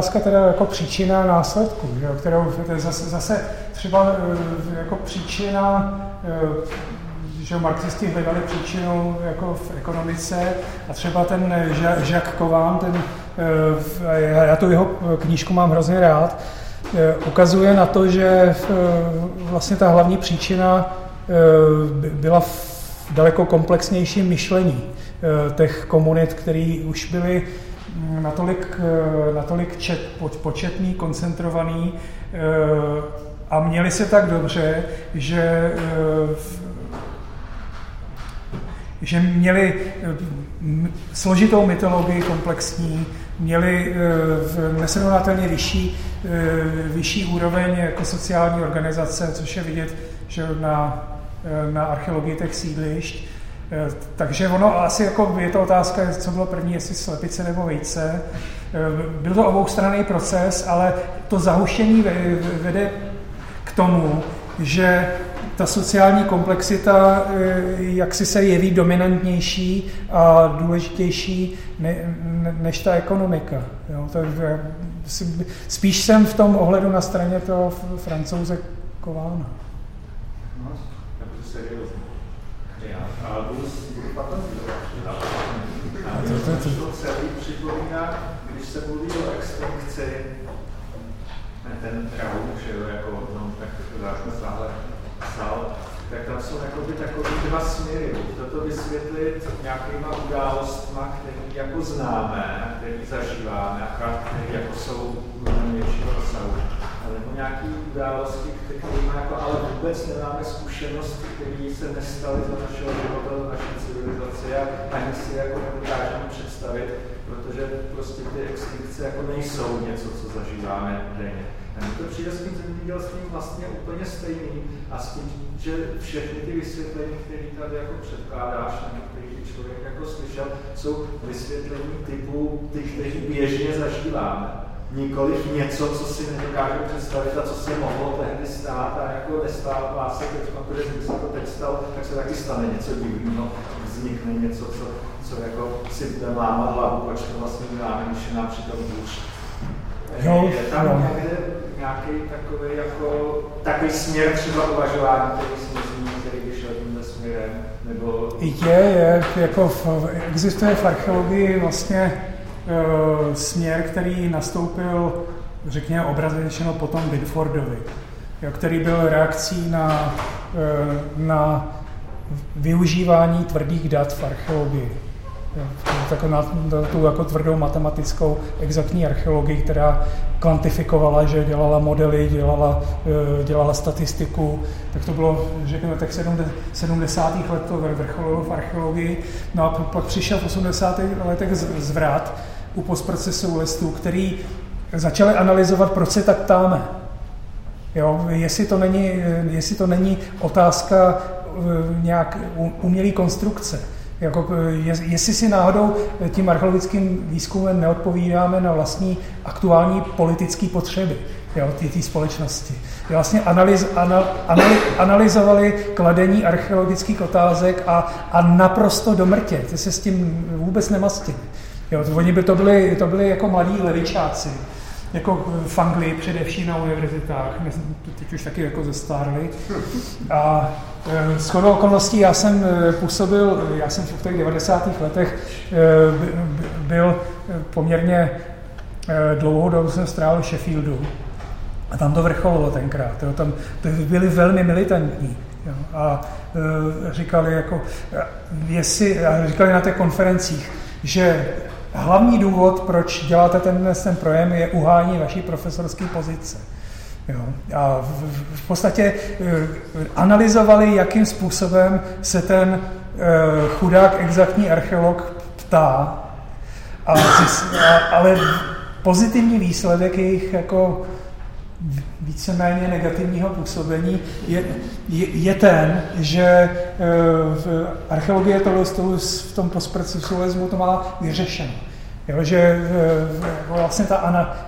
Otázka teda jako příčina následku, že jo, kterou zase, zase třeba eh, jako příčina, eh, že marxisti hledali příčinu jako v ekonomice a třeba ten Jacques Kován, ten, eh, já tu jeho knížku mám hrozně rád, ukazuje na to, že vlastně ta hlavní příčina byla v daleko komplexnějším myšlení těch komunit, které už byly natolik, eh, natolik čet, početný, koncentrovaný eh, a měli se tak dobře, že eh, že měli složitou mytologii komplexní, měli nesrovnatelně vyšší, vyšší úroveň jako sociální organizace, což je vidět že na, na archeologii těch sídlišť. Eh, takže ono asi jako je to otázka, co bylo první, jestli slepice nebo vejce. Eh, byl to oboustranný proces, ale to zahuštění vede k tomu, že ta sociální komplexita eh, jak si se jeví dominantnější a důležitější ne, ne, než ta ekonomika. Jo, to, spíš jsem v tom ohledu na straně toho francouze Kována. No, seriózně. Já a budu, budu fantazizovat. A to, to, celý připomíná, když se mluví o extinkci, ten Raum, že jo, jako no, tak základ záhle psal, tak tam jsou jakoby takový dva směry. Toto vysvětlit nějakýma událostma, které jako známe, které zažíváme, a které jako jsou většího rozsahu. Nebo nějaké události, které jako, ale vůbec nemáme zkušenosti, které se nestaly za našeho života, za naší civilizace a ani si jako nedokážeme představit, protože prostě ty extinkce jako nejsou něco, co zažíváme denně. A to přijde s tím zemědělstvím vlastně úplně stejný a s tím, že všechny ty vysvětlení, které tady jako předkládáš, nebo který člověk jako slyšel, jsou vysvětlení typu ty, které běžně zažíváme. Nikoliv něco, co si nedokáže představit a co se mohlo tehdy stát a jako nestává se teď, protože kdyby se to teď stalo, tak se taky stane něco divného, vznikne něco, co, co jako si bude lámat hlavu, proč to vlastně děláme, když je nám přitom hůř. Jo, je tam jo. někde nějaký takový, jako, takový směr třeba uvažování, který si myslím, který by šel tímhle směrem, nebo... Je, je, jako v, existuje v archeologii vlastně směr, který nastoupil, řekněme, obrazně potom Bidfordovi, jo, který byl reakcí na, uh, na využívání tvrdých dat v archeologii tak na, na tu jako tvrdou matematickou exaktní archeologii, která kvantifikovala, že dělala modely, dělala, e, dělala statistiku, tak to bylo, řekněme, tak 70. let to vrcholilo v archeologii. No a pak přišel v 80. letech zvrat u postprocesu listů, který začali analyzovat, proč se tak ptáme. Jo, jestli, to není, jestli to není otázka e, nějak umělé konstrukce jako, jestli si náhodou tím archeologickým výzkumem neodpovídáme na vlastní aktuální politické potřeby té společnosti. Vlastně analyz, anal, anal, analyzovali kladení archeologických otázek a, a naprosto do mrtě. Ty se s tím vůbec nemastili. Jo, to, oni by to byli, to byli jako mladí levičáci, jako v Anglii především na univerzitách, teď už taky jako zestárli. A e, s chodou okolností já jsem e, působil, já jsem v těch 90. letech e, byl poměrně dlouhou dobu jsem strávil v Sheffieldu a tam to vrcholilo tenkrát. Jo. Tam byli velmi militantní. Jo. A říkali, jako, jestli, říkali na těch konferencích, že hlavní důvod, proč děláte ten, ten projem, je uhání vaší profesorské pozice. Jo. A v, v podstatě uh, analyzovali, jakým způsobem se ten uh, chudák exaktní archeolog ptá, a, a, ale pozitivní výsledek jejich jako víceméně negativního působení je, je, je ten, že e, v archeologie tohle v tom postprocesualismu to má vyřešeno. Jo, že e, vlastně ta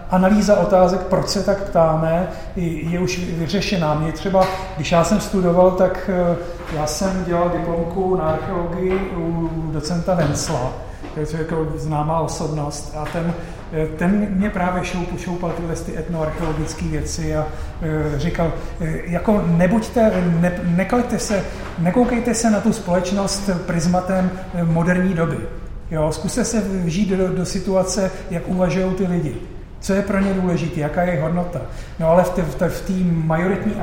analýza otázek, proč se tak ptáme, je už vyřešená. Mě třeba, když já jsem studoval, tak e, já jsem dělal diplomku na archeologii u docenta Vencla, je to jako známá osobnost a ten Eh, ten mě právě šoup, šoupal tyhle ty etnoarcheologické věci a e, říkal, e, jako nebuďte, ne, neklaďte se, nekoukejte se na tu společnost prismatem moderní doby. Jo, zkuste se vžít do, do situace, jak uvažují ty lidi. Co je pro ně důležité, jaká je hodnota. No ale v té v v majoritní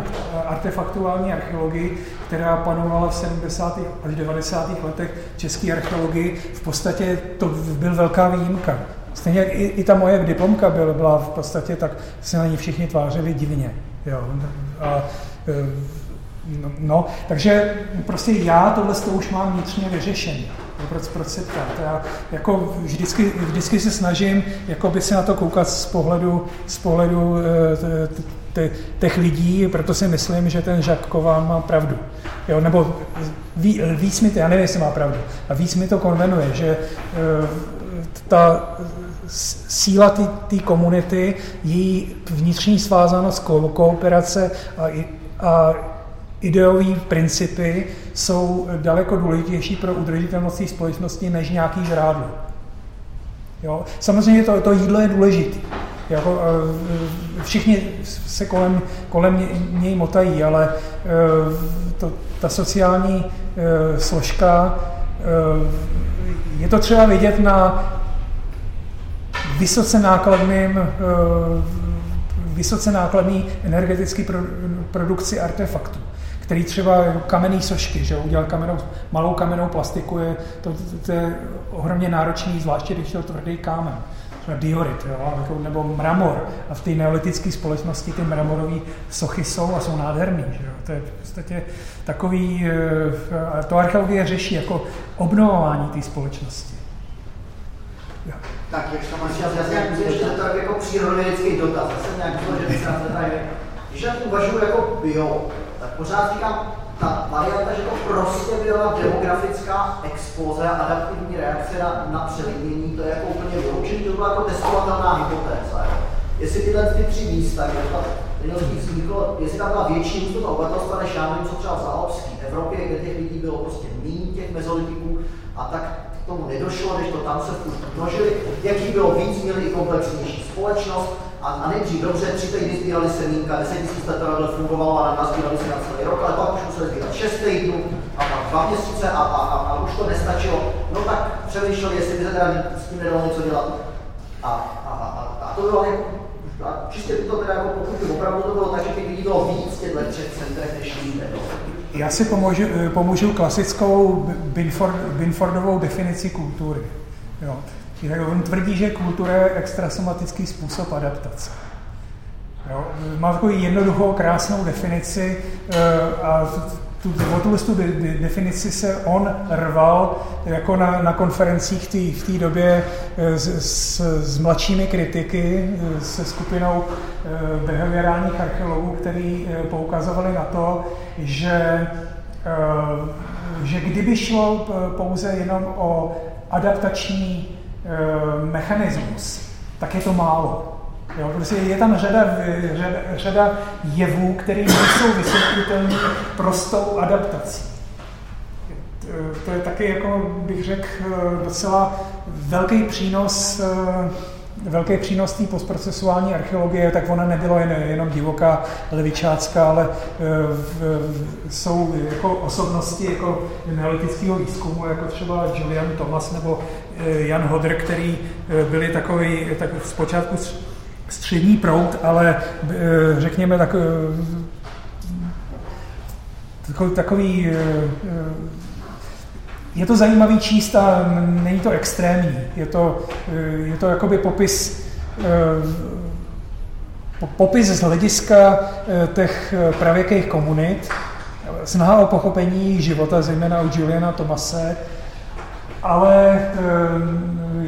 artefaktuální archeologii, která panovala v 70. až 90. letech české archeologii, v podstatě to byl velká výjimka. Stejně jak i, i ta moje diplomka byla, byla v podstatě, tak se na ní všichni tvářili divně. Jo. A, e, no, no, takže prostě já tohle to už mám vnitřně vyřešené. Proč, proč se ptát? Já jako vždycky, vždycky se snažím jako by se na to koukat z pohledu, z pohledu e, těch lidí, proto si myslím, že ten Žakkován má pravdu. Jo, nebo ví, víc mi to, já nevím, jestli má pravdu, a víc mi to konvenuje, že e, ta síla té komunity, její vnitřní svázanost, ko, kooperace a, a ideové principy jsou daleko důležitější pro udržitelnost společnosti než nějaký zrádlo. Jo? Samozřejmě to, to jídlo je důležité. Jako, eh, všichni se kolem, kolem něj motají, ale eh, to, ta sociální složka, je to třeba vidět na vysoce nákladným vysoce nákladný energetický produkci artefaktů který třeba kamenný sošky, že udělal kamenou, malou kamennou plastiku, je, to, to, to je ohromně náročný, zvláště když je to tvrdý kámen třeba diorit, jo, jako, nebo mramor. A v té neolitické společnosti ty mramorové sochy jsou a jsou nádherný. Že jo. To je v podstatě takový, eh, to archeologie řeší jako obnovování té společnosti. Jo. Tak, jak to máš, já se nějak ještě tak jako přírodovědecký dotaz, jsem nějak že se na když já uvažuji jako bio, tak pořád říkám, ta varianta, že to prostě byla demografická expoze a adaptivní reakce na, na přelidnění, to je jako úplně vyloučený, to byla jako testovatelná hypotéza. Jestli tyhle ty tři místa, kde ta lidovství vzniklo, jestli tam byla větší hustota obyvatelstva než já nevím, co třeba v Evropě, kde těch lidí bylo prostě méně těch mezolitiků, a tak tomu nedošlo, než to tam se množili. Jaký bylo víc, měli i komplexnější společnost, a, a nejdřív dobře, tři týdny sbírali semínka, deset tisíc letadel fungovalo a nazbírali se na celý rok, ale pak už museli sbírat šest týdnů a pak dva měsíce a, a, a, a už to nestačilo. No tak přemýšleli, jestli by se teda s tím nedalo něco dělat. A, a, a, a to bylo jako, a čistě to teda jako pokud by opravdu to bylo tak, že těch lidí bylo víc těchto třech centrech než jinde. Já si pomůžu, pomůžu klasickou Binford, Binfordovou definici kultury. Jo. On tvrdí, že kultura je extrasomatický způsob adaptace. Jo? Má takovou jednoduchou, krásnou definici eh, a tu, o tuhle tu definici se on rval jako na, na konferencích tý, v té době eh, s, s, s mladšími kritiky, eh, se skupinou behaviorálních archeologů, kteří poukazovali na to, že, že kdyby šlo pouze jenom o adaptační Eh, mechanismus, tak je to málo. Jo, prostě je tam řada, řada, řada jevů, které nejsou vysvětlitelné prostou adaptací. To je taky, jako bych řekl, docela velký přínos velký přínos té postprocesuální archeologie, tak ona nebyla jen, jenom divoká levičácká, ale e, jsou jako osobnosti jako neolitického výzkumu, jako třeba Julian Thomas nebo e, Jan Hodr, který e, byli takový tak zpočátku střední prout, ale e, řekněme tak, e, takový, takový e, je to zajímavý číst a není to extrémní. Je to, eh, je to jakoby popis, eh, popis z hlediska eh, těch pravěkých komunit, snaha o pochopení života, zejména u Juliana Tomase, ale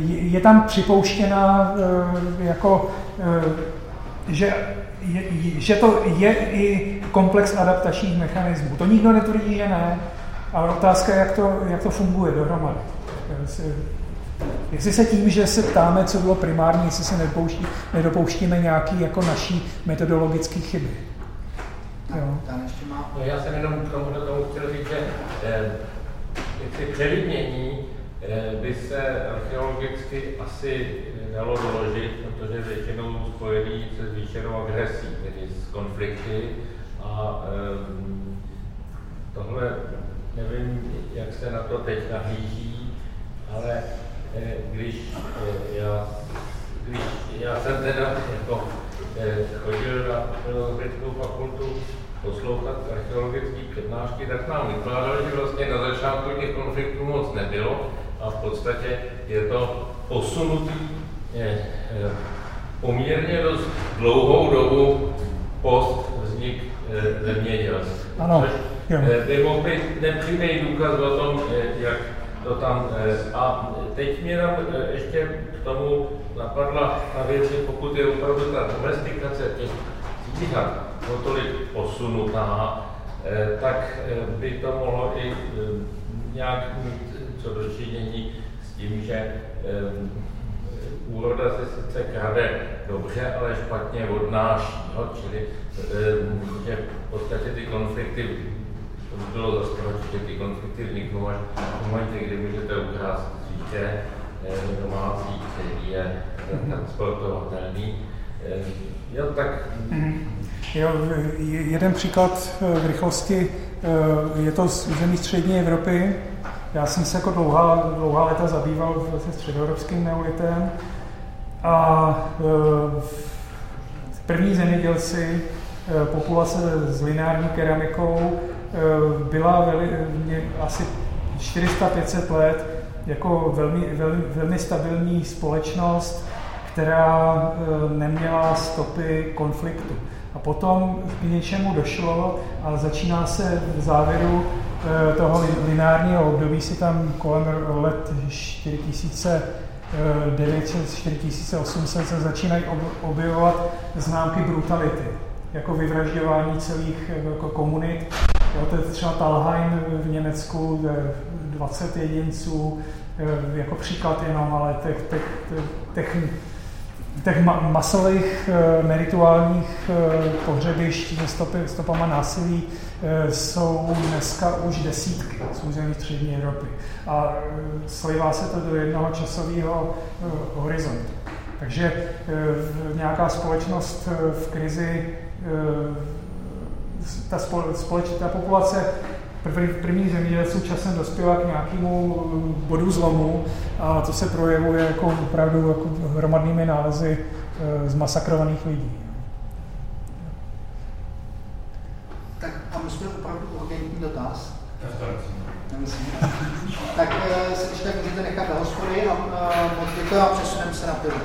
je tam připouštěna jako, že, je, že to je i komplex adaptačních mechanismů. To nikdo netvrdí, že ne, ale otázka je, jak to, jak to funguje dohromady. Jestli, se tím, že se ptáme, co bylo primární, jestli se nedopouští, nedopouštíme nějaký jako naší metodologické chyby. Jo. Tam ještě má... No, já jsem jenom k tomu, tomu chtěl říct, že eh, přelidnění eh, by se archeologicky asi dalo doložit, protože většinou spojený se zvýšenou agresí, tedy s konflikty. A eh, tohle nevím, jak se na to teď nahlíží, ale eh, když eh, já, když já jsem teda jako eh, chodil na filozofickou fakultu poslouchat archeologické přednášky, tak nám vykládali, že vlastně na začátku těch konfliktů moc nebylo a v podstatě je to posunutý je, poměrně dost dlouhou dobu post vznik zemědělství. Ano. Eh, by mohl být nepřímý důkaz o tom, jak to tam... A teď mě tam ještě k tomu napadla na věci, pokud je opravdu ta domestikace těch zvířat tolik posunutá, tak by to mohlo i nějak mít co dočinění s tím, že úroda se sice krade dobře, ale špatně odnáší. Jo? Čili eh, že v podstatě ty konflikty, to by bylo zase že ty konflikty vzniknou až v momentě, kdy můžete ukrást zvíře domácí, který je transportovatelný. Jo, tak... Mhm. Jo, jeden příklad v rychlosti je to z území střední Evropy, já jsem se jako dlouhá, dlouhá léta zabýval vlastně středoevropským neolitem a e, první zemědělci, e, populace s lineární keramikou e, byla veli, asi 400-500 let jako velmi, velmi, velmi stabilní společnost, která neměla stopy konfliktu. A potom k něčemu došlo a začíná se v závěru toho lineárního období si tam kolem let 4900, 4800 se začínají jednat známky brutality, jako vyvražďování celých jako komunit. Jo, to je třeba Talheim v Německu, 20 jedinců, eh, jako příklad jenom, ale těch, těch, těch, těch masových merituálních pohřebišť stopy, stopama násilí Eh, jsou dneska už desítky z území střední Evropy. A eh, slivá se to do jednoho časového eh, horizontu. Takže nějaká společnost v krizi, ta, společ, ta populace první zemědělců časem dospěla k nějakému bodu zlomu a to se projevuje jako opravdu jako hromadnými nálezy zmasakrovaných lidí. Musíme opravdu urgentní dotaz. tak eh, se když tak můžete nechat do hospody a moc děkuji a přesuneme se na pivo.